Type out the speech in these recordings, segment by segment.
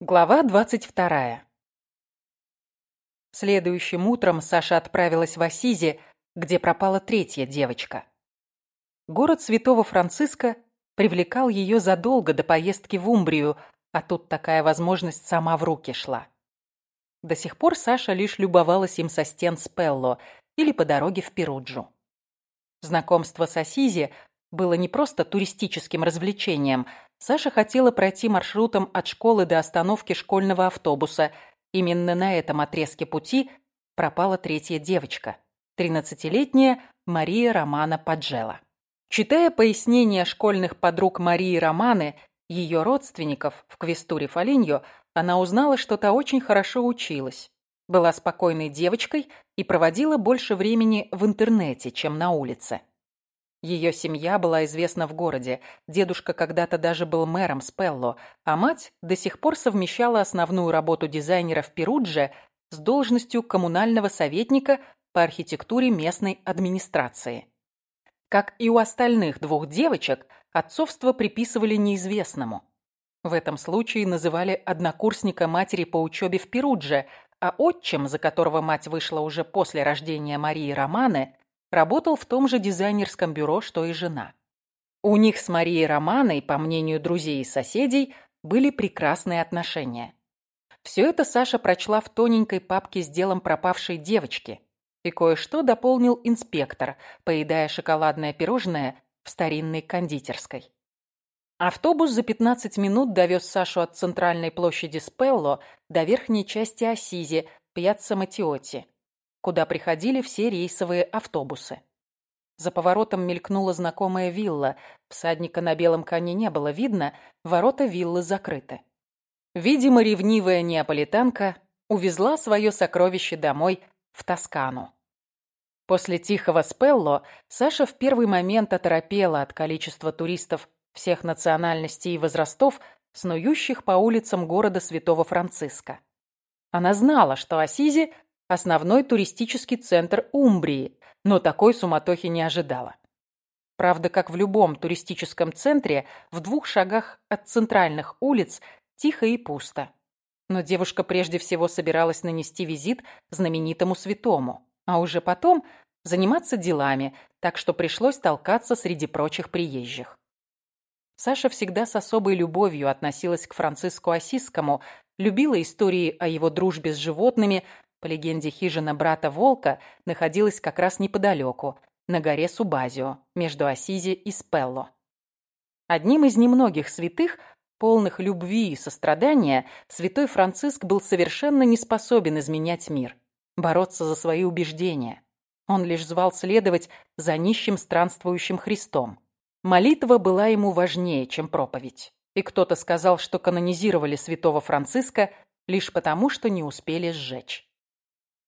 Глава двадцать вторая. Следующим утром Саша отправилась в Асизи, где пропала третья девочка. Город Святого Франциска привлекал ее задолго до поездки в Умбрию, а тут такая возможность сама в руки шла. До сих пор Саша лишь любовалась им со стен Спелло или по дороге в Перуджу. Знакомство с Асизи было не просто туристическим развлечением – Саша хотела пройти маршрутом от школы до остановки школьного автобуса. Именно на этом отрезке пути пропала третья девочка, 13-летняя Мария Романа Паджела. Читая пояснения школьных подруг Марии Романы, ее родственников в Квестуре Фолиньо, она узнала, что та очень хорошо училась, была спокойной девочкой и проводила больше времени в интернете, чем на улице. Ее семья была известна в городе. Дедушка когда-то даже был мэром Спелло, а мать до сих пор совмещала основную работу дизайнера в Перудже с должностью коммунального советника по архитектуре местной администрации. Как и у остальных двух девочек, отцовство приписывали неизвестному. В этом случае называли однокурсника матери по учебе в Перудже, а отчим, за которого мать вышла уже после рождения Марии Романы, работал в том же дизайнерском бюро, что и жена. У них с Марией Романой, по мнению друзей и соседей, были прекрасные отношения. Все это Саша прочла в тоненькой папке с делом пропавшей девочки. И кое-что дополнил инспектор, поедая шоколадное пирожное в старинной кондитерской. Автобус за 15 минут довез Сашу от центральной площади Спелло до верхней части Асизи, Пьяцца Матиотти куда приходили все рейсовые автобусы. За поворотом мелькнула знакомая вилла. Всадника на белом коне не было видно, ворота виллы закрыты. Видимо, ревнивая неаполитанка увезла свое сокровище домой в Тоскану. После тихого Спелло Саша в первый момент оторопела от количества туристов всех национальностей и возрастов, снующих по улицам города Святого Франциска. Она знала, что Асизи основной туристический центр Умбрии, но такой суматохи не ожидала. Правда, как в любом туристическом центре, в двух шагах от центральных улиц тихо и пусто. Но девушка прежде всего собиралась нанести визит знаменитому святому, а уже потом заниматься делами, так что пришлось толкаться среди прочих приезжих. Саша всегда с особой любовью относилась к Франциску Осискому, любила истории о его дружбе с животными, по легенде, хижина брата Волка находилась как раз неподалеку, на горе Субазио, между Асизи и Спелло. Одним из немногих святых, полных любви и сострадания, святой Франциск был совершенно не способен изменять мир, бороться за свои убеждения. Он лишь звал следовать за нищим странствующим Христом. Молитва была ему важнее, чем проповедь. И кто-то сказал, что канонизировали святого Франциска лишь потому, что не успели сжечь.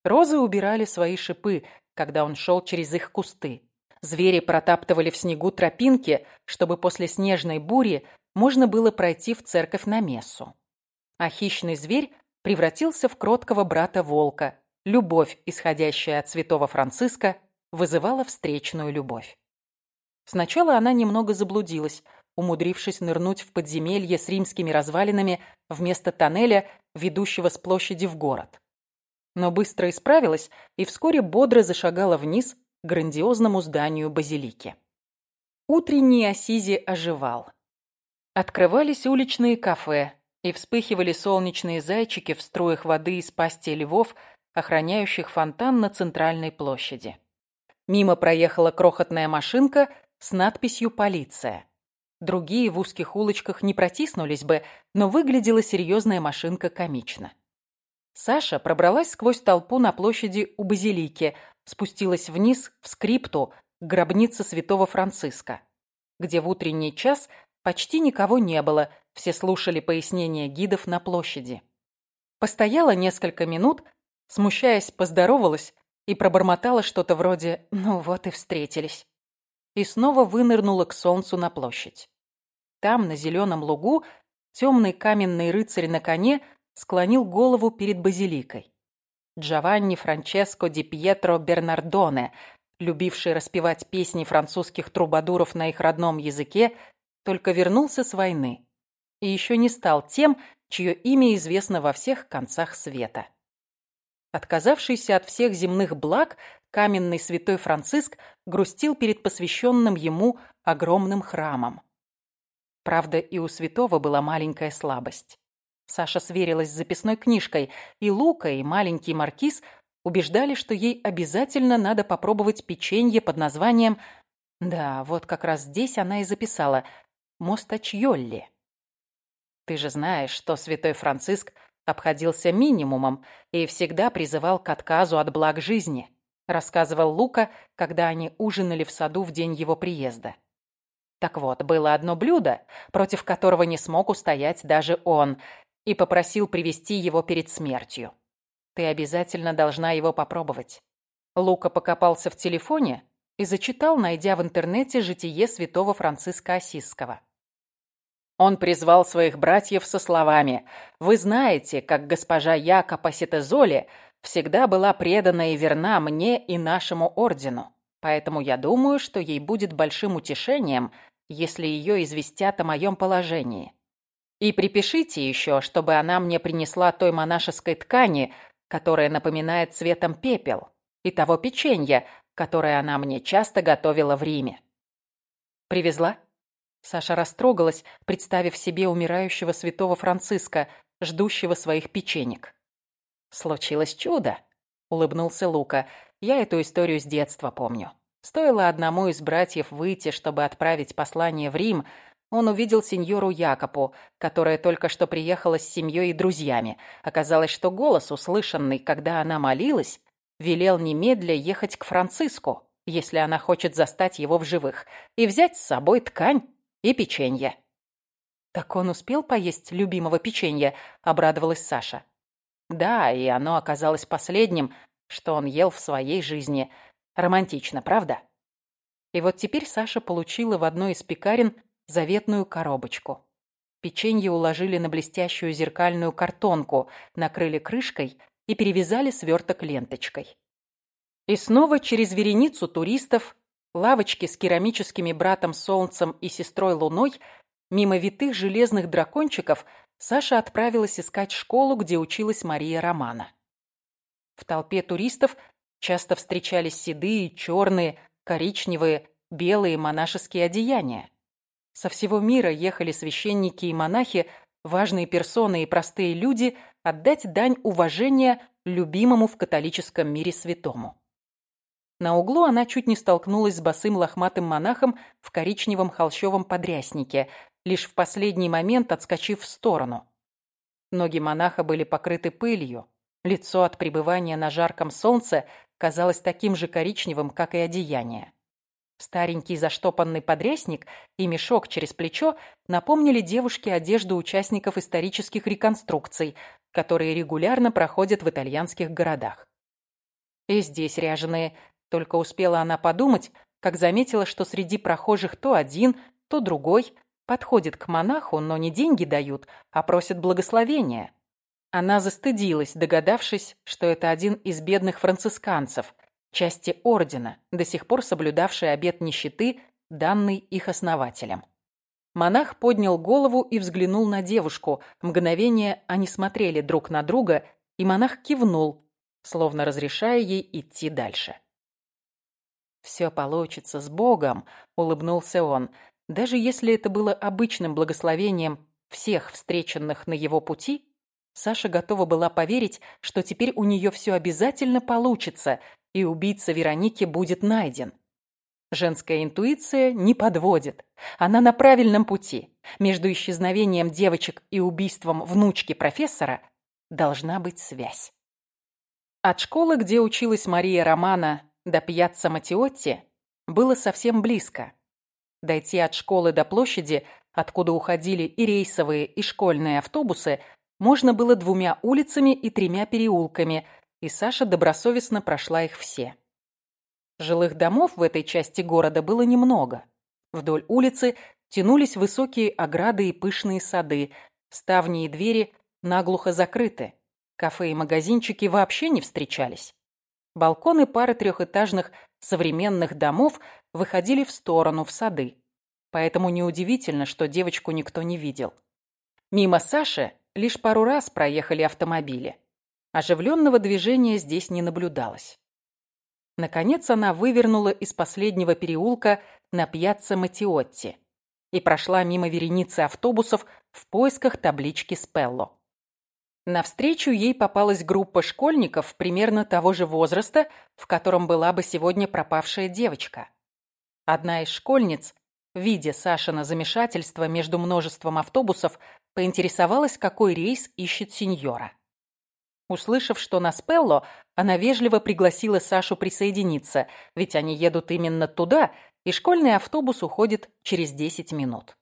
Розы убирали свои шипы, когда он шел через их кусты. Звери протаптывали в снегу тропинки, чтобы после снежной бури можно было пройти в церковь на мессу. А хищный зверь превратился в кроткого брата-волка. Любовь, исходящая от святого Франциска, вызывала встречную любовь. Сначала она немного заблудилась, умудрившись нырнуть в подземелье с римскими развалинами вместо тоннеля, ведущего с площади в город но быстро исправилась и вскоре бодро зашагала вниз к грандиозному зданию базилики. Утренний Асизи оживал. Открывались уличные кафе, и вспыхивали солнечные зайчики в струях воды из пасти львов, охраняющих фонтан на центральной площади. Мимо проехала крохотная машинка с надписью «Полиция». Другие в узких улочках не протиснулись бы, но выглядела серьезная машинка комично. Саша пробралась сквозь толпу на площади у базилики, спустилась вниз в скрипту к святого Франциска, где в утренний час почти никого не было, все слушали пояснения гидов на площади. Постояла несколько минут, смущаясь, поздоровалась и пробормотала что-то вроде «ну вот и встретились». И снова вынырнула к солнцу на площадь. Там, на зеленом лугу, темный каменный рыцарь на коне склонил голову перед базиликой. Джованни Франческо ди Пьетро Бернардоне, любивший распевать песни французских трубадуров на их родном языке, только вернулся с войны и еще не стал тем, чье имя известно во всех концах света. Отказавшийся от всех земных благ, каменный святой Франциск грустил перед посвященным ему огромным храмом. Правда, и у святого была маленькая слабость. Саша сверилась с записной книжкой, и Лука, и маленький маркиз убеждали, что ей обязательно надо попробовать печенье под названием... Да, вот как раз здесь она и записала «Мостачьолли». Ты же знаешь, что святой Франциск обходился минимумом и всегда призывал к отказу от благ жизни, рассказывал Лука, когда они ужинали в саду в день его приезда. Так вот, было одно блюдо, против которого не смог устоять даже он, и попросил привести его перед смертью. Ты обязательно должна его попробовать. Лука покопался в телефоне и зачитал, найдя в интернете житие святого Франциска Осисского. Он призвал своих братьев со словами «Вы знаете, как госпожа Якоба Ситезоли всегда была предана и верна мне и нашему ордену, поэтому я думаю, что ей будет большим утешением, если ее известят о моем положении. И припишите еще, чтобы она мне принесла той монашеской ткани, которая напоминает цветом пепел, и того печенья, которое она мне часто готовила в Риме. Привезла? Саша растрогалась, представив себе умирающего святого Франциска, ждущего своих печенек. «Случилось чудо», — улыбнулся Лука. «Я эту историю с детства помню. Стоило одному из братьев выйти, чтобы отправить послание в Рим, он увидел сеньору Якопу, которая только что приехала с семьей и друзьями. Оказалось, что голос, услышанный, когда она молилась, велел немедля ехать к Франциску, если она хочет застать его в живых, и взять с собой ткань и печенье. «Так он успел поесть любимого печенья?» – обрадовалась Саша. «Да, и оно оказалось последним, что он ел в своей жизни. Романтично, правда?» И вот теперь Саша получила в одной из пекарен заветную коробочку. Печенье уложили на блестящую зеркальную картонку, накрыли крышкой и перевязали сверток ленточкой. И снова через вереницу туристов лавочки с керамическими братом Солнцем и сестрой Луной, мимо витых железных дракончиков, Саша отправилась искать школу, где училась Мария Романа. В толпе туристов часто встречались седые, черные, коричневые, белые монашеские одеяния. Со всего мира ехали священники и монахи, важные персоны и простые люди отдать дань уважения любимому в католическом мире святому. На углу она чуть не столкнулась с босым лохматым монахом в коричневом холщовом подряснике, лишь в последний момент отскочив в сторону. Ноги монаха были покрыты пылью. Лицо от пребывания на жарком солнце казалось таким же коричневым, как и одеяние. Старенький заштопанный подрясник и мешок через плечо напомнили девушке одежду участников исторических реконструкций, которые регулярно проходят в итальянских городах. И здесь ряженые только успела она подумать, как заметила, что среди прохожих то один, то другой подходит к монаху, но не деньги дают, а просят благословения. Она застыдилась, догадавшись, что это один из бедных францисканцев, части ордена, до сих пор соблюдавший обет нищеты, данный их основателем. Монах поднял голову и взглянул на девушку. Мгновение они смотрели друг на друга, и монах кивнул, словно разрешая ей идти дальше. «Все получится с Богом», — улыбнулся он. Даже если это было обычным благословением всех встреченных на его пути, Саша готова была поверить, что теперь у нее все обязательно получится, и убийца Вероники будет найден. Женская интуиция не подводит. Она на правильном пути. Между исчезновением девочек и убийством внучки профессора должна быть связь. От школы, где училась Мария Романа, до Пьяцца Матиотти было совсем близко. Дойти от школы до площади, откуда уходили и рейсовые, и школьные автобусы, можно было двумя улицами и тремя переулками, и Саша добросовестно прошла их все. Жилых домов в этой части города было немного. Вдоль улицы тянулись высокие ограды и пышные сады, ставни и двери наглухо закрыты. Кафе и магазинчики вообще не встречались. Балконы пары трехэтажных современных домов выходили в сторону, в сады. Поэтому неудивительно, что девочку никто не видел. Мимо Саши лишь пару раз проехали автомобили. Оживленного движения здесь не наблюдалось. Наконец она вывернула из последнего переулка на пьяцца Матиотти и прошла мимо вереницы автобусов в поисках таблички Спелло. Навстречу ей попалась группа школьников примерно того же возраста, в котором была бы сегодня пропавшая девочка. Одна из школьниц, видя Сашина замешательство между множеством автобусов, поинтересовалась, какой рейс ищет сеньора. Услышав, что на Спелло, она вежливо пригласила Сашу присоединиться, ведь они едут именно туда, и школьный автобус уходит через 10 минут.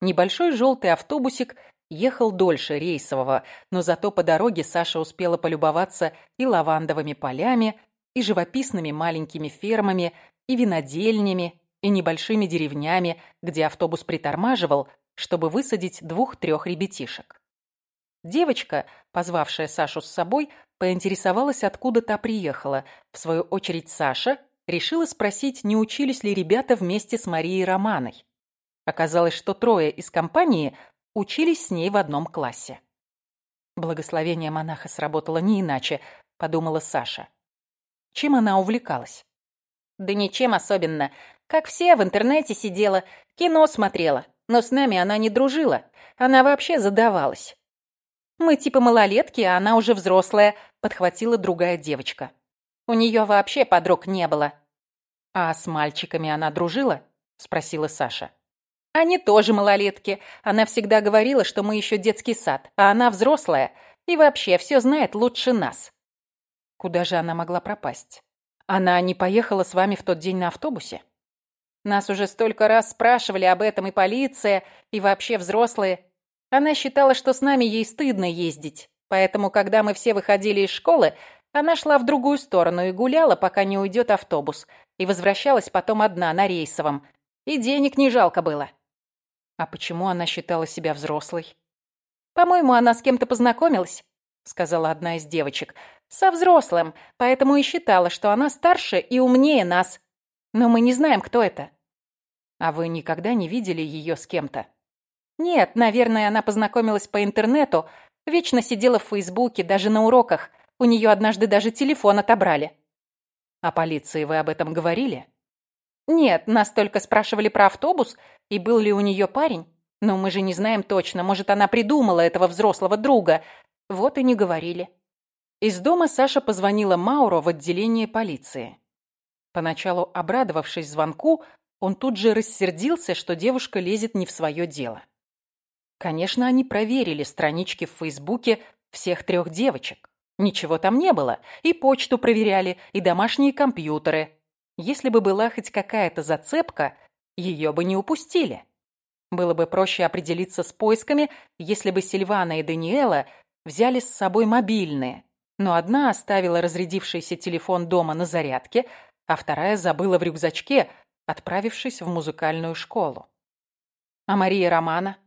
Небольшой желтый автобусик ехал дольше рейсового, но зато по дороге Саша успела полюбоваться и лавандовыми полями, и живописными маленькими фермами, и винодельнями, и небольшими деревнями, где автобус притормаживал, чтобы высадить двух-трех ребятишек. Девочка, позвавшая Сашу с собой, поинтересовалась, откуда та приехала. В свою очередь Саша решила спросить, не учились ли ребята вместе с Марией Романой. Оказалось, что трое из компании учились с ней в одном классе. Благословение монаха сработало не иначе, подумала Саша. Чем она увлекалась? Да ничем особенно. Как все, в интернете сидела, кино смотрела. Но с нами она не дружила. Она вообще задавалась. «Мы типа малолетки, а она уже взрослая», — подхватила другая девочка. «У нее вообще подруг не было». «А с мальчиками она дружила?» — спросила Саша. Они тоже малолетки. Она всегда говорила, что мы еще детский сад, а она взрослая и вообще все знает лучше нас. Куда же она могла пропасть? Она не поехала с вами в тот день на автобусе? Нас уже столько раз спрашивали об этом и полиция, и вообще взрослые. Она считала, что с нами ей стыдно ездить. Поэтому, когда мы все выходили из школы, она шла в другую сторону и гуляла, пока не уйдет автобус, и возвращалась потом одна на рейсовом. И денег не жалко было. А почему она считала себя взрослой? «По-моему, она с кем-то познакомилась», — сказала одна из девочек. «Со взрослым, поэтому и считала, что она старше и умнее нас. Но мы не знаем, кто это». «А вы никогда не видели ее с кем-то?» «Нет, наверное, она познакомилась по интернету, вечно сидела в Фейсбуке, даже на уроках. У нее однажды даже телефон отобрали». «А полиции вы об этом говорили?» «Нет, нас только спрашивали про автобус и был ли у нее парень. Но мы же не знаем точно, может, она придумала этого взрослого друга. Вот и не говорили». Из дома Саша позвонила Мауро в отделение полиции. Поначалу обрадовавшись звонку, он тут же рассердился, что девушка лезет не в свое дело. Конечно, они проверили странички в Фейсбуке всех трех девочек. Ничего там не было. И почту проверяли, и домашние компьютеры. Если бы была хоть какая-то зацепка, ее бы не упустили. Было бы проще определиться с поисками, если бы Сильвана и Даниэла взяли с собой мобильные, но одна оставила разрядившийся телефон дома на зарядке, а вторая забыла в рюкзачке, отправившись в музыкальную школу. А Мария Романа?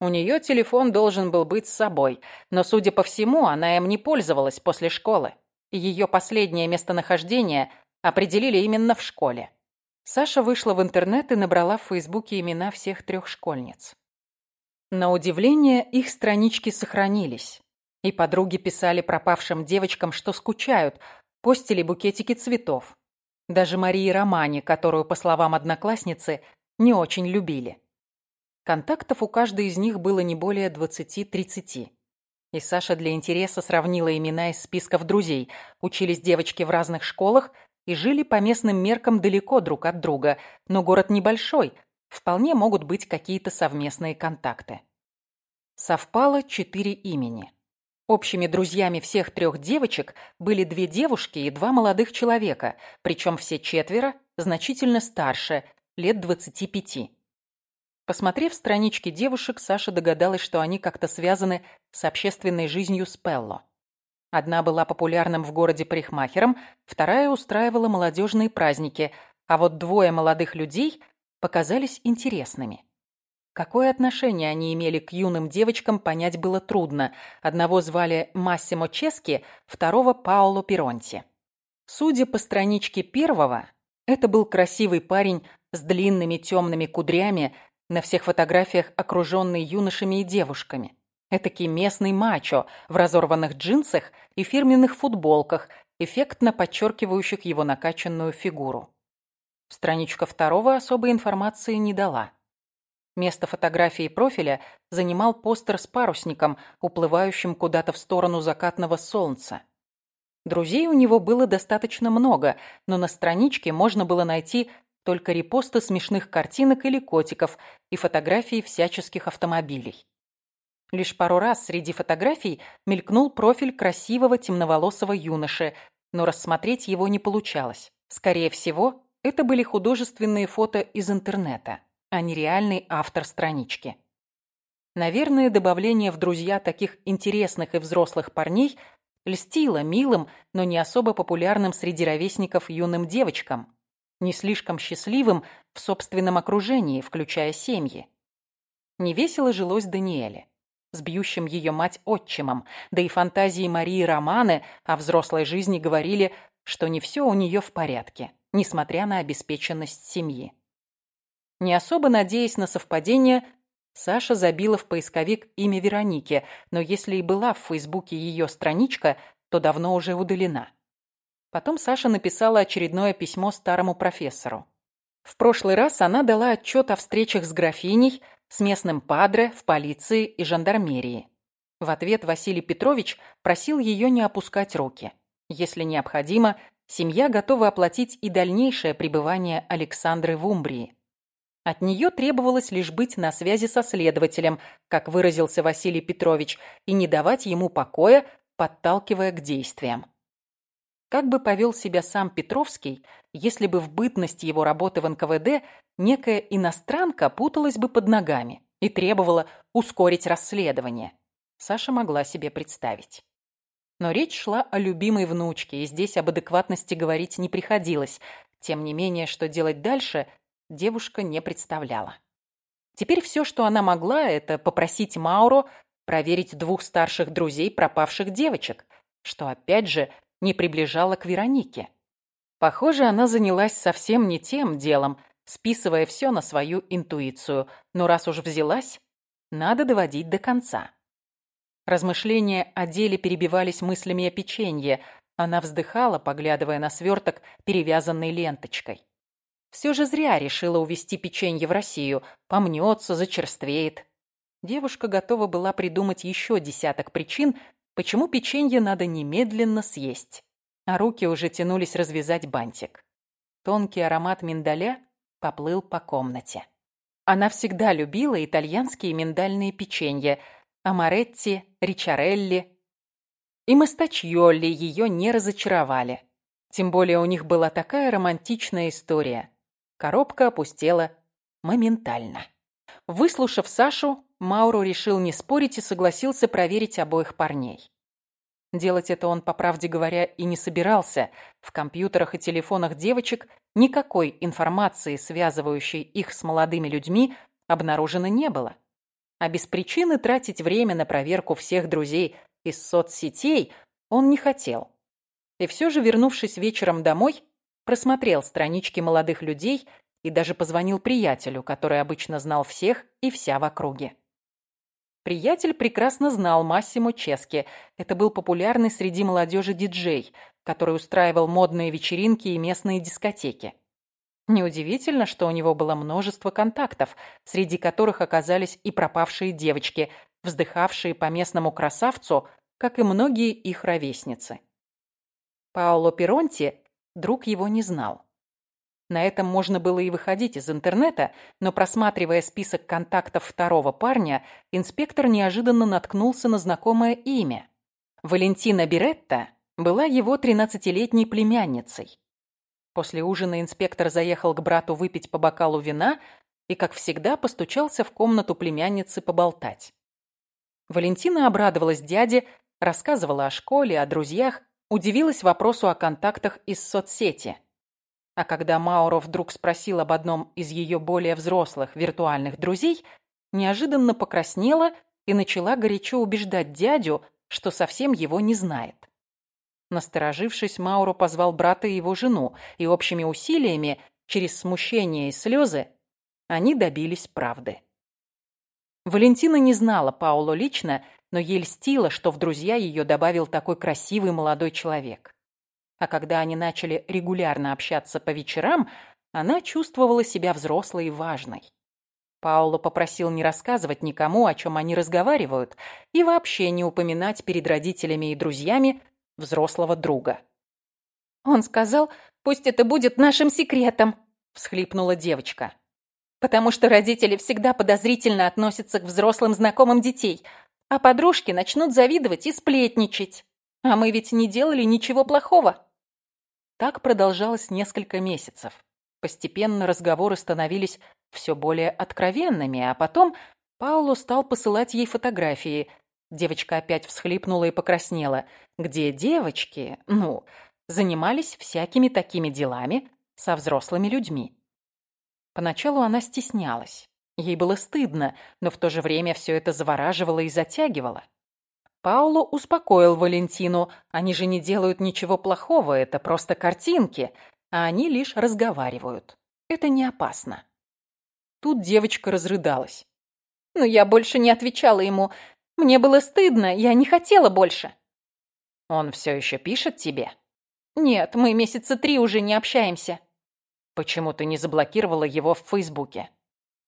У нее телефон должен был быть с собой, но, судя по всему, она им не пользовалась после школы. Ее последнее местонахождение определили именно в школе. Саша вышла в интернет и набрала в Фейсбуке имена всех трех школьниц. На удивление, их странички сохранились. И подруги писали пропавшим девочкам, что скучают, постили букетики цветов. Даже Марии Романе, которую, по словам одноклассницы, не очень любили. Контактов у каждой из них было не более 20-30. И Саша для интереса сравнила имена из списков друзей. Учились девочки в разных школах, и жили по местным меркам далеко друг от друга, но город небольшой, вполне могут быть какие-то совместные контакты. Совпало четыре имени. Общими друзьями всех трех девочек были две девушки и два молодых человека, причем все четверо значительно старше, лет 25. Посмотрев странички девушек, Саша догадалась, что они как-то связаны с общественной жизнью Спелло. Одна была популярным в городе парикмахером, вторая устраивала молодежные праздники, а вот двое молодых людей показались интересными. Какое отношение они имели к юным девочкам, понять было трудно. Одного звали Массимо Чески, второго Паоло Пиронти. Судя по страничке первого, это был красивый парень с длинными темными кудрями, на всех фотографиях окруженный юношами и девушками. Этакий местный мачо в разорванных джинсах и фирменных футболках, эффектно подчеркивающих его накачанную фигуру. Страничка второго особой информации не дала. Место фотографии профиля занимал постер с парусником, уплывающим куда-то в сторону закатного солнца. Друзей у него было достаточно много, но на страничке можно было найти только репосты смешных картинок или котиков и фотографии всяческих автомобилей. Лишь пару раз среди фотографий мелькнул профиль красивого темноволосого юноши, но рассмотреть его не получалось. Скорее всего, это были художественные фото из интернета, а не реальный автор странички. Наверное, добавление в друзья таких интересных и взрослых парней льстило милым, но не особо популярным среди ровесников юным девочкам, не слишком счастливым в собственном окружении, включая семьи. Невесело жилось Даниэле с бьющим ее мать отчимом, да и фантазии Марии Романы о взрослой жизни говорили, что не все у нее в порядке, несмотря на обеспеченность семьи. Не особо надеясь на совпадение, Саша забила в поисковик имя Вероники, но если и была в Фейсбуке ее страничка, то давно уже удалена. Потом Саша написала очередное письмо старому профессору. В прошлый раз она дала отчет о встречах с графиней, с местным падре, в полиции и жандармерии. В ответ Василий Петрович просил ее не опускать руки. Если необходимо, семья готова оплатить и дальнейшее пребывание Александры в Умбрии. От нее требовалось лишь быть на связи со следователем, как выразился Василий Петрович, и не давать ему покоя, подталкивая к действиям. Как бы повел себя сам Петровский, если бы в бытность его работы в НКВД некая иностранка путалась бы под ногами и требовала ускорить расследование? Саша могла себе представить. Но речь шла о любимой внучке, и здесь об адекватности говорить не приходилось. Тем не менее, что делать дальше, девушка не представляла. Теперь все, что она могла, это попросить Мауру проверить двух старших друзей пропавших девочек, что опять же не приближала к Веронике. Похоже, она занялась совсем не тем делом, списывая все на свою интуицию, но раз уж взялась, надо доводить до конца. Размышления о деле перебивались мыслями о печенье. Она вздыхала, поглядывая на сверток, перевязанный ленточкой. Все же зря решила увезти печенье в Россию. Помнется, зачерствеет. Девушка готова была придумать еще десяток причин, почему печенье надо немедленно съесть. А руки уже тянулись развязать бантик. Тонкий аромат миндаля поплыл по комнате. Она всегда любила итальянские миндальные печенья, амаретти, ричарелли. И мастачьолли ее не разочаровали. Тем более у них была такая романтичная история. Коробка опустела моментально. Выслушав Сашу, Мауру решил не спорить и согласился проверить обоих парней. Делать это он, по правде говоря, и не собирался. В компьютерах и телефонах девочек никакой информации, связывающей их с молодыми людьми, обнаружено не было. А без причины тратить время на проверку всех друзей из соцсетей он не хотел. И все же, вернувшись вечером домой, просмотрел странички молодых людей и даже позвонил приятелю, который обычно знал всех и вся в округе. Приятель прекрасно знал Массимо Чески. Это был популярный среди молодежи диджей, который устраивал модные вечеринки и местные дискотеки. Неудивительно, что у него было множество контактов, среди которых оказались и пропавшие девочки, вздыхавшие по местному красавцу, как и многие их ровесницы. Паоло Перонти друг его не знал. На этом можно было и выходить из интернета, но просматривая список контактов второго парня, инспектор неожиданно наткнулся на знакомое имя. Валентина Беретта была его 13-летней племянницей. После ужина инспектор заехал к брату выпить по бокалу вина и, как всегда, постучался в комнату племянницы поболтать. Валентина обрадовалась дяде, рассказывала о школе, о друзьях, удивилась вопросу о контактах из соцсети – а когда Мауро вдруг спросил об одном из ее более взрослых виртуальных друзей, неожиданно покраснела и начала горячо убеждать дядю, что совсем его не знает. Насторожившись, Мауро позвал брата и его жену, и общими усилиями, через смущение и слезы, они добились правды. Валентина не знала Пауло лично, но ей льстило, что в друзья ее добавил такой красивый молодой человек. А когда они начали регулярно общаться по вечерам, она чувствовала себя взрослой и важной. Пауло попросил не рассказывать никому, о чем они разговаривают, и вообще не упоминать перед родителями и друзьями взрослого друга. «Он сказал, пусть это будет нашим секретом», — всхлипнула девочка. «Потому что родители всегда подозрительно относятся к взрослым знакомым детей, а подружки начнут завидовать и сплетничать. А мы ведь не делали ничего плохого». Так продолжалось несколько месяцев. Постепенно разговоры становились все более откровенными, а потом Пауло стал посылать ей фотографии. Девочка опять всхлипнула и покраснела. Где девочки, ну, занимались всякими такими делами со взрослыми людьми. Поначалу она стеснялась. Ей было стыдно, но в то же время все это завораживало и затягивало. Пауло успокоил Валентину. Они же не делают ничего плохого, это просто картинки, а они лишь разговаривают. Это не опасно. Тут девочка разрыдалась. «Но я больше не отвечала ему. Мне было стыдно, я не хотела больше». «Он все еще пишет тебе?» «Нет, мы месяца три уже не общаемся». «Почему ты не заблокировала его в Фейсбуке?»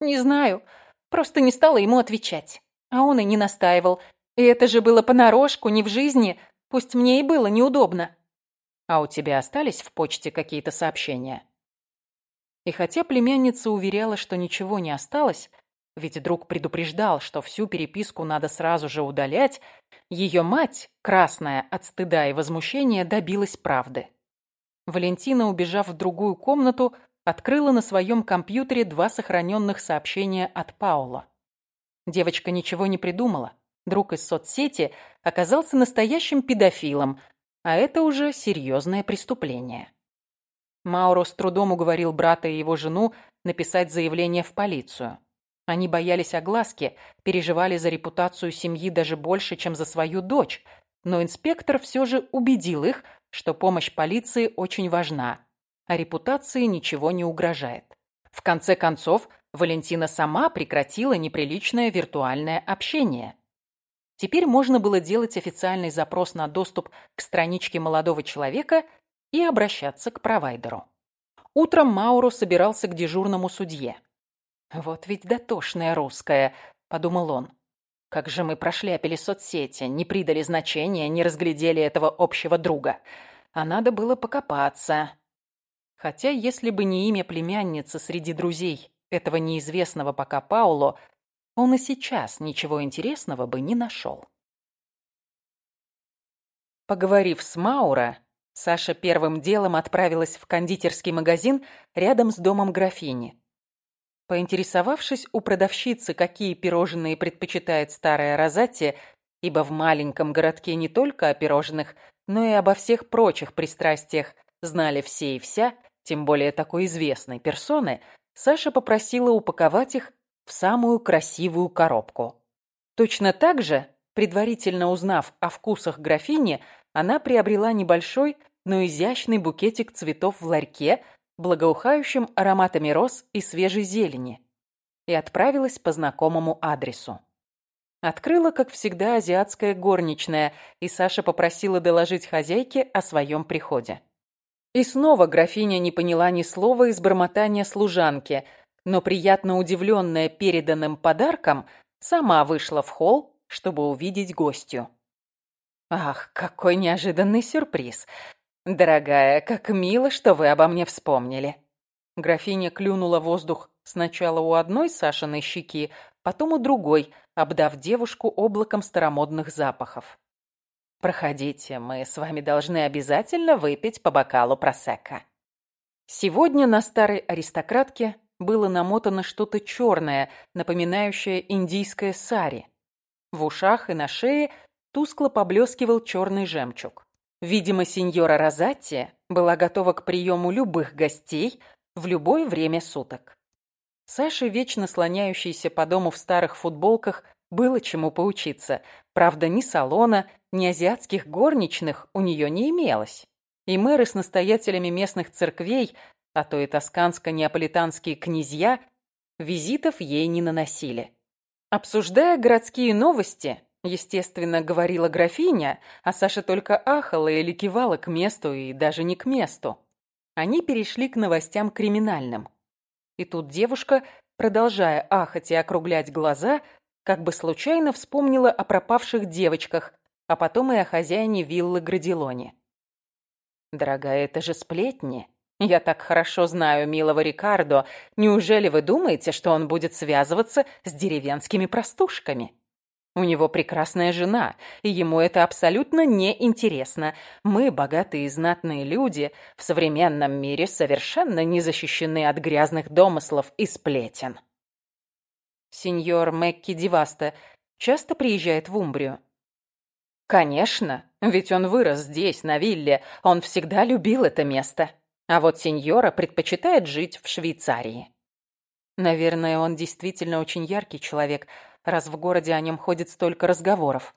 «Не знаю. Просто не стала ему отвечать. А он и не настаивал. И это же было понарошку, не в жизни. Пусть мне и было неудобно». «А у тебя остались в почте какие-то сообщения?» И хотя племянница уверяла, что ничего не осталось, ведь друг предупреждал, что всю переписку надо сразу же удалять, ее мать, красная от стыда и возмущения, добилась правды. Валентина, убежав в другую комнату, открыла на своем компьютере два сохраненных сообщения от Паула. Девочка ничего не придумала. Друг из соцсети оказался настоящим педофилом, а это уже серьезное преступление. Мауро с трудом уговорил брата и его жену написать заявление в полицию. Они боялись огласки, переживали за репутацию семьи даже больше, чем за свою дочь, но инспектор все же убедил их, что помощь полиции очень важна, а репутации ничего не угрожает. В конце концов, Валентина сама прекратила неприличное виртуальное общение. Теперь можно было делать официальный запрос на доступ к страничке молодого человека и обращаться к провайдеру. Утром Мауро собирался к дежурному судье. «Вот ведь дотошная русская», — подумал он. «Как же мы прошляпили соцсети, не придали значения, не разглядели этого общего друга. А надо было покопаться». Хотя, если бы не имя племянницы среди друзей этого неизвестного пока Пауло, он и сейчас ничего интересного бы не нашел. Поговорив с Маура, Саша первым делом отправилась в кондитерский магазин рядом с домом графини. Поинтересовавшись у продавщицы, какие пирожные предпочитает старая Розатти, ибо в маленьком городке не только о пирожных, но и обо всех прочих пристрастиях знали все и вся, тем более такой известной персоны, Саша попросила упаковать их в самую красивую коробку. Точно так же, предварительно узнав о вкусах графини, она приобрела небольшой, но изящный букетик цветов в ларьке, благоухающим ароматами роз и свежей зелени, и отправилась по знакомому адресу. Открыла, как всегда, азиатская горничная, и Саша попросила доложить хозяйке о своем приходе. И снова графиня не поняла ни слова из бормотания служанки, но, приятно удивленная переданным подарком, сама вышла в холл, чтобы увидеть гостью. Ах, какой неожиданный сюрприз. Дорогая, как мило, что вы обо мне вспомнили. Графиня клюнула воздух сначала у одной Сашиной щеки, потом у другой, обдав девушку облаком старомодных запахов. «Проходите, мы с вами должны обязательно выпить по бокалу просека». Сегодня на старой аристократке было намотано что-то черное, напоминающее индийское сари. В ушах и на шее тускло поблескивал черный жемчуг. Видимо, сеньора Розатти была готова к приему любых гостей в любое время суток. Саше, вечно слоняющейся по дому в старых футболках, было чему поучиться. Правда, ни салона, ни азиатских горничных у нее не имелось. И мэры с настоятелями местных церквей, а то и тосканско-неаполитанские князья, визитов ей не наносили. Обсуждая городские новости, естественно, говорила графиня, а Саша только ахала или кивала к месту и даже не к месту. Они перешли к новостям криминальным. И тут девушка, продолжая ахать и округлять глаза, как бы случайно вспомнила о пропавших девочках, а потом и о хозяине виллы Градилоне. «Дорогая, это же сплетни. Я так хорошо знаю милого Рикардо. Неужели вы думаете, что он будет связываться с деревенскими простушками?» У него прекрасная жена, и ему это абсолютно не интересно. Мы, богатые и знатные люди, в современном мире совершенно не защищены от грязных домыслов и сплетен. Сеньор Мэкки Диваста часто приезжает в Умбрию? Конечно, ведь он вырос здесь, на вилле. Он всегда любил это место. А вот сеньора предпочитает жить в Швейцарии. Наверное, он действительно очень яркий человек, раз в городе о нем ходит столько разговоров.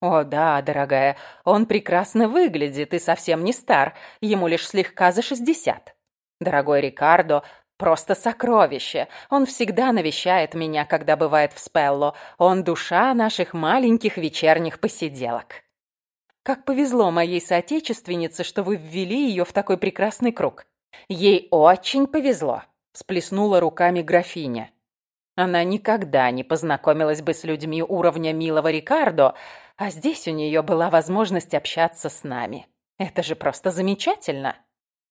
«О да, дорогая, он прекрасно выглядит и совсем не стар, ему лишь слегка за шестьдесят. Дорогой Рикардо, Просто сокровище. Он всегда навещает меня, когда бывает в Спелло. Он душа наших маленьких вечерних посиделок. Как повезло моей соотечественнице, что вы ввели ее в такой прекрасный круг. Ей очень повезло, всплеснула руками графиня. Она никогда не познакомилась бы с людьми уровня милого Рикардо, а здесь у нее была возможность общаться с нами. Это же просто замечательно.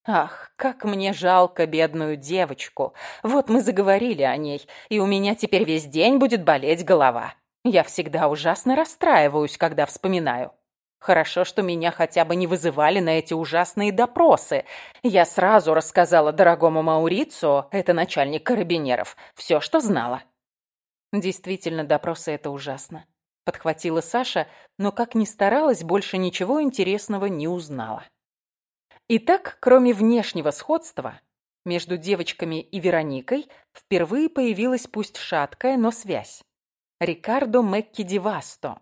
Ах, как мне жалко бедную девочку. Вот мы заговорили о ней, и у меня теперь весь день будет болеть голова. Я всегда ужасно расстраиваюсь, когда вспоминаю. Хорошо, что меня хотя бы не вызывали на эти ужасные допросы. Я сразу рассказала дорогому Маурицу, это начальник карабинеров, все, что знала. Действительно, допросы — это ужасно. Подхватила Саша, но, как ни старалась, больше ничего интересного не узнала. Итак, кроме внешнего сходства, между девочками и Вероникой впервые появилась пусть шаткая, но связь. Рикардо Мекки Дивасто.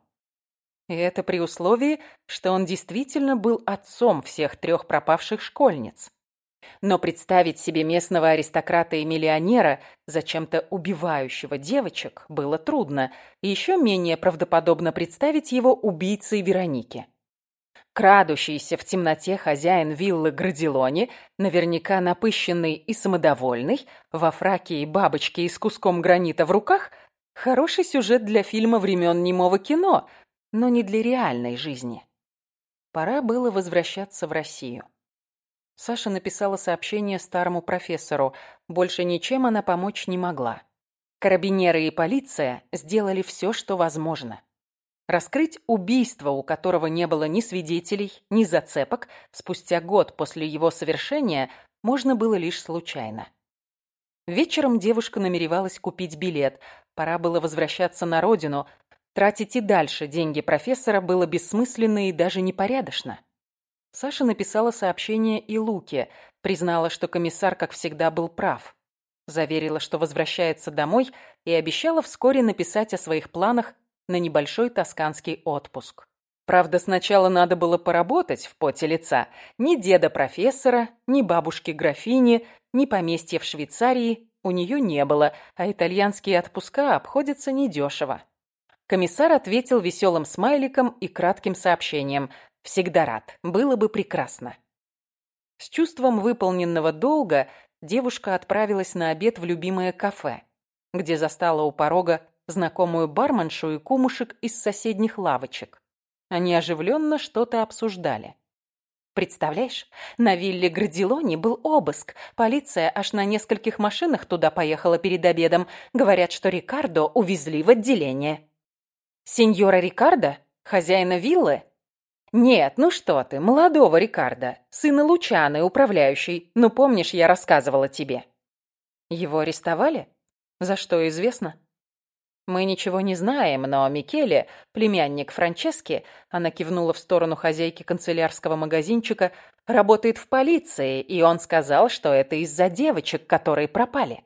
И это при условии, что он действительно был отцом всех трех пропавших школьниц. Но представить себе местного аристократа и миллионера, зачем-то убивающего девочек, было трудно, и еще менее правдоподобно представить его убийцей Вероники. Крадущийся в темноте хозяин виллы Градилони, наверняка напыщенный и самодовольный, во фраке и бабочке и с куском гранита в руках, хороший сюжет для фильма времен немого кино, но не для реальной жизни. Пора было возвращаться в Россию. Саша написала сообщение старому профессору. Больше ничем она помочь не могла. Карабинеры и полиция сделали все, что возможно. Раскрыть убийство, у которого не было ни свидетелей, ни зацепок, спустя год после его совершения, можно было лишь случайно. Вечером девушка намеревалась купить билет. Пора было возвращаться на родину. Тратить и дальше деньги профессора было бессмысленно и даже непорядочно. Саша написала сообщение и Луке, признала, что комиссар, как всегда, был прав. Заверила, что возвращается домой и обещала вскоре написать о своих планах на небольшой тосканский отпуск. Правда, сначала надо было поработать в поте лица. Ни деда профессора, ни бабушки графини, ни поместья в Швейцарии у нее не было, а итальянские отпуска обходятся недешево. Комиссар ответил веселым смайликом и кратким сообщением. «Всегда рад. Было бы прекрасно». С чувством выполненного долга девушка отправилась на обед в любимое кафе, где застала у порога знакомую барменшу и кумушек из соседних лавочек. Они оживленно что-то обсуждали. Представляешь, на вилле Градилони был обыск. Полиция аж на нескольких машинах туда поехала перед обедом. Говорят, что Рикардо увезли в отделение. Сеньора Рикардо? Хозяина виллы? Нет, ну что ты, молодого Рикардо, сына Лучаны, управляющий. Ну помнишь, я рассказывала тебе. Его арестовали? За что известно? Мы ничего не знаем, но Микеле, племянник Франчески, она кивнула в сторону хозяйки канцелярского магазинчика, работает в полиции, и он сказал, что это из-за девочек, которые пропали.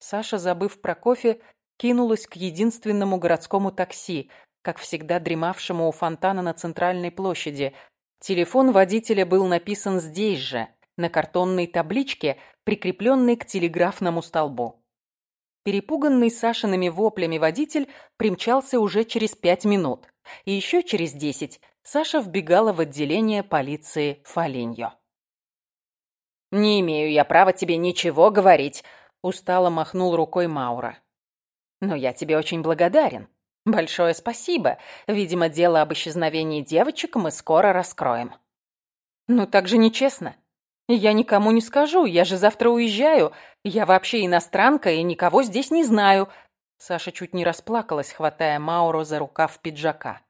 Саша, забыв про кофе, кинулась к единственному городскому такси, как всегда дремавшему у фонтана на центральной площади. Телефон водителя был написан здесь же, на картонной табличке, прикрепленной к телеграфному столбу. Перепуганный Сашиными воплями водитель примчался уже через пять минут. И еще через десять Саша вбегала в отделение полиции Фаленьо. «Не имею я права тебе ничего говорить», — устало махнул рукой Маура. «Но я тебе очень благодарен. Большое спасибо. Видимо, дело об исчезновении девочек мы скоро раскроем». «Ну так же нечестно. Я никому не скажу, я же завтра уезжаю. Я вообще иностранка и никого здесь не знаю». Саша чуть не расплакалась, хватая Мауру за рукав пиджака.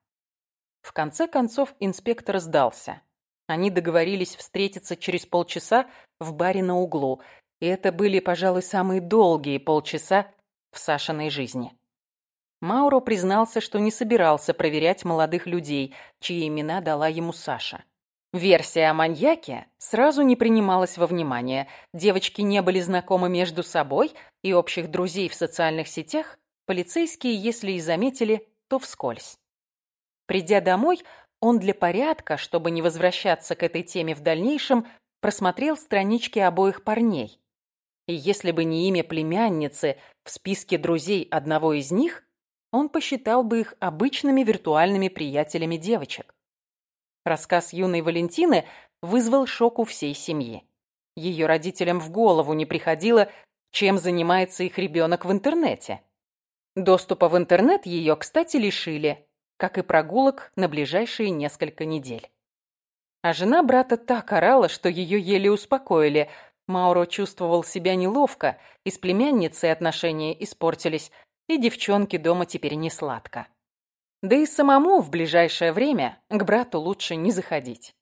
В конце концов инспектор сдался. Они договорились встретиться через полчаса в баре на углу, и это были, пожалуй, самые долгие полчаса в Сашиной жизни. Мауро признался, что не собирался проверять молодых людей, чьи имена дала ему Саша. Версия о маньяке сразу не принималась во внимание. Девочки не были знакомы между собой, и общих друзей в социальных сетях полицейские, если и заметили, то вскользь. Придя домой, он для порядка, чтобы не возвращаться к этой теме в дальнейшем, просмотрел странички обоих парней. И если бы не имя племянницы в списке друзей одного из них, он посчитал бы их обычными виртуальными приятелями девочек. Рассказ юной Валентины вызвал шок у всей семьи. Ее родителям в голову не приходило, чем занимается их ребенок в интернете. Доступа в интернет ее, кстати, лишили, как и прогулок на ближайшие несколько недель. А жена брата так орала, что ее еле успокоили. Мауро чувствовал себя неловко, и с племянницей отношения испортились, и девчонке дома теперь не сладко. Да и самому в ближайшее время к брату лучше не заходить.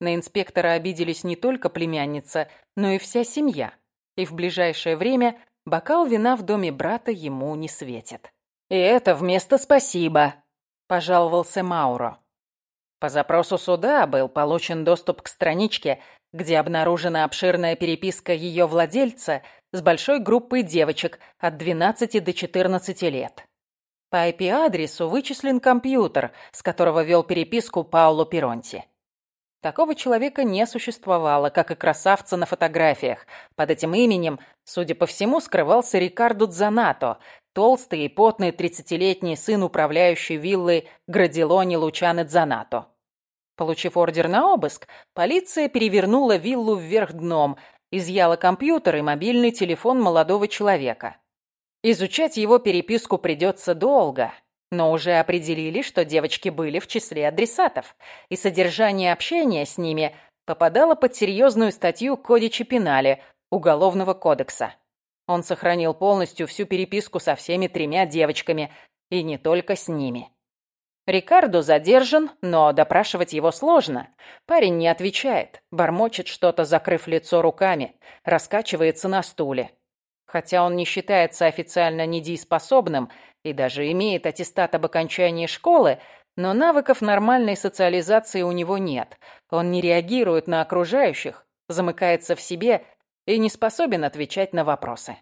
На инспектора обиделись не только племянница, но и вся семья. И в ближайшее время бокал вина в доме брата ему не светит. «И это вместо спасибо», – пожаловался Мауро. По запросу суда был получен доступ к страничке, где обнаружена обширная переписка ее владельца с большой группой девочек от 12 до 14 лет. По IP-адресу вычислен компьютер, с которого вел переписку Пауло Пиронти. Такого человека не существовало, как и красавца на фотографиях. Под этим именем, судя по всему, скрывался Рикардо Дзанато, толстый и потный 30-летний сын управляющей виллы Градилони Лучаны Дзанато. Получив ордер на обыск, полиция перевернула виллу вверх дном, изъяла компьютер и мобильный телефон молодого человека. Изучать его переписку придется долго, но уже определили, что девочки были в числе адресатов, и содержание общения с ними попадало под серьезную статью Кодичи Пенале Уголовного кодекса. Он сохранил полностью всю переписку со всеми тремя девочками, и не только с ними. Рикардо задержан, но допрашивать его сложно. Парень не отвечает, бормочет что-то, закрыв лицо руками, раскачивается на стуле. Хотя он не считается официально недееспособным и даже имеет аттестат об окончании школы, но навыков нормальной социализации у него нет. Он не реагирует на окружающих, замыкается в себе и не способен отвечать на вопросы.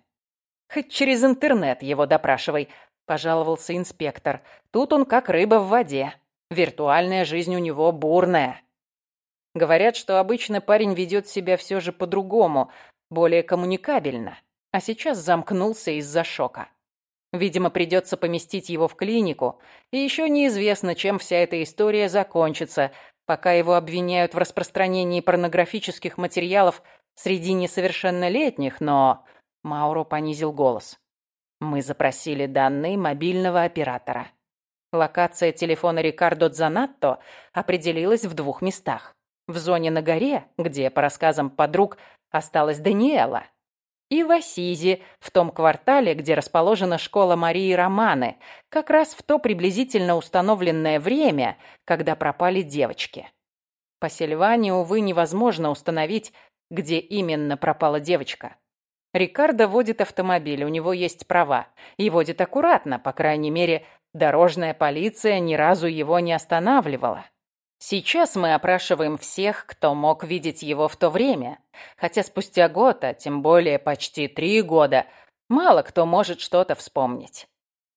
Хоть через интернет его допрашивай, пожаловался инспектор. Тут он как рыба в воде. Виртуальная жизнь у него бурная. Говорят, что обычно парень ведет себя все же по-другому, более коммуникабельно, а сейчас замкнулся из-за шока. Видимо, придется поместить его в клинику, и еще неизвестно, чем вся эта история закончится, пока его обвиняют в распространении порнографических материалов среди несовершеннолетних, но... Мауро понизил голос. Мы запросили данные мобильного оператора. Локация телефона Рикардо Дзанатто определилась в двух местах. В зоне на горе, где, по рассказам подруг, осталась Даниэла, и в Асизе, в том квартале, где расположена школа Марии Романы, как раз в то приблизительно установленное время, когда пропали девочки. По Сильване, увы, невозможно установить, где именно пропала девочка. Рикардо водит автомобиль, у него есть права. И водит аккуратно, по крайней мере, дорожная полиция ни разу его не останавливала. Сейчас мы опрашиваем всех, кто мог видеть его в то время. Хотя спустя год, а тем более почти три года, мало кто может что-то вспомнить.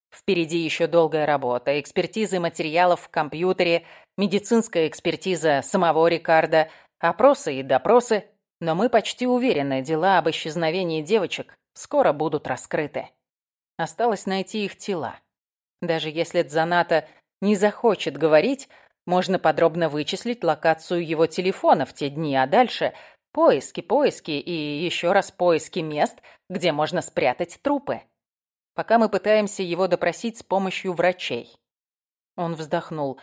Впереди еще долгая работа, экспертизы материалов в компьютере, медицинская экспертиза самого Рикардо, опросы и допросы, но мы почти уверены, дела об исчезновении девочек скоро будут раскрыты. Осталось найти их тела. Даже если Дзаната не захочет говорить, можно подробно вычислить локацию его телефона в те дни, а дальше поиски, поиски и еще раз поиски мест, где можно спрятать трупы. Пока мы пытаемся его допросить с помощью врачей. Он вздохнул.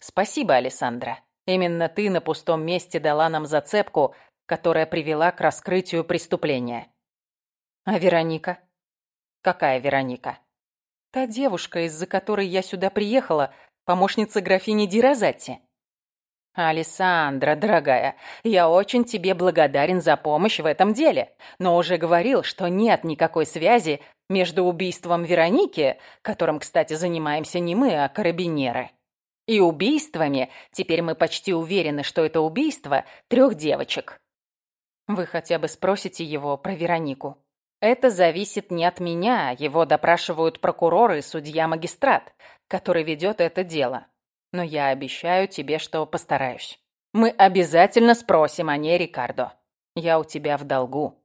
«Спасибо, Александра. Именно ты на пустом месте дала нам зацепку, которая привела к раскрытию преступления». «А Вероника?» «Какая Вероника?» «Та девушка, из-за которой я сюда приехала, помощница графини Дирозатти». «Алессандра, дорогая, я очень тебе благодарен за помощь в этом деле, но уже говорил, что нет никакой связи между убийством Вероники, которым, кстати, занимаемся не мы, а карабинеры, и убийствами, теперь мы почти уверены, что это убийство трех девочек. Вы хотя бы спросите его про Веронику. Это зависит не от меня, его допрашивают прокуроры и судья-магистрат, который ведет это дело. Но я обещаю тебе, что постараюсь. Мы обязательно спросим о ней, Рикардо. Я у тебя в долгу.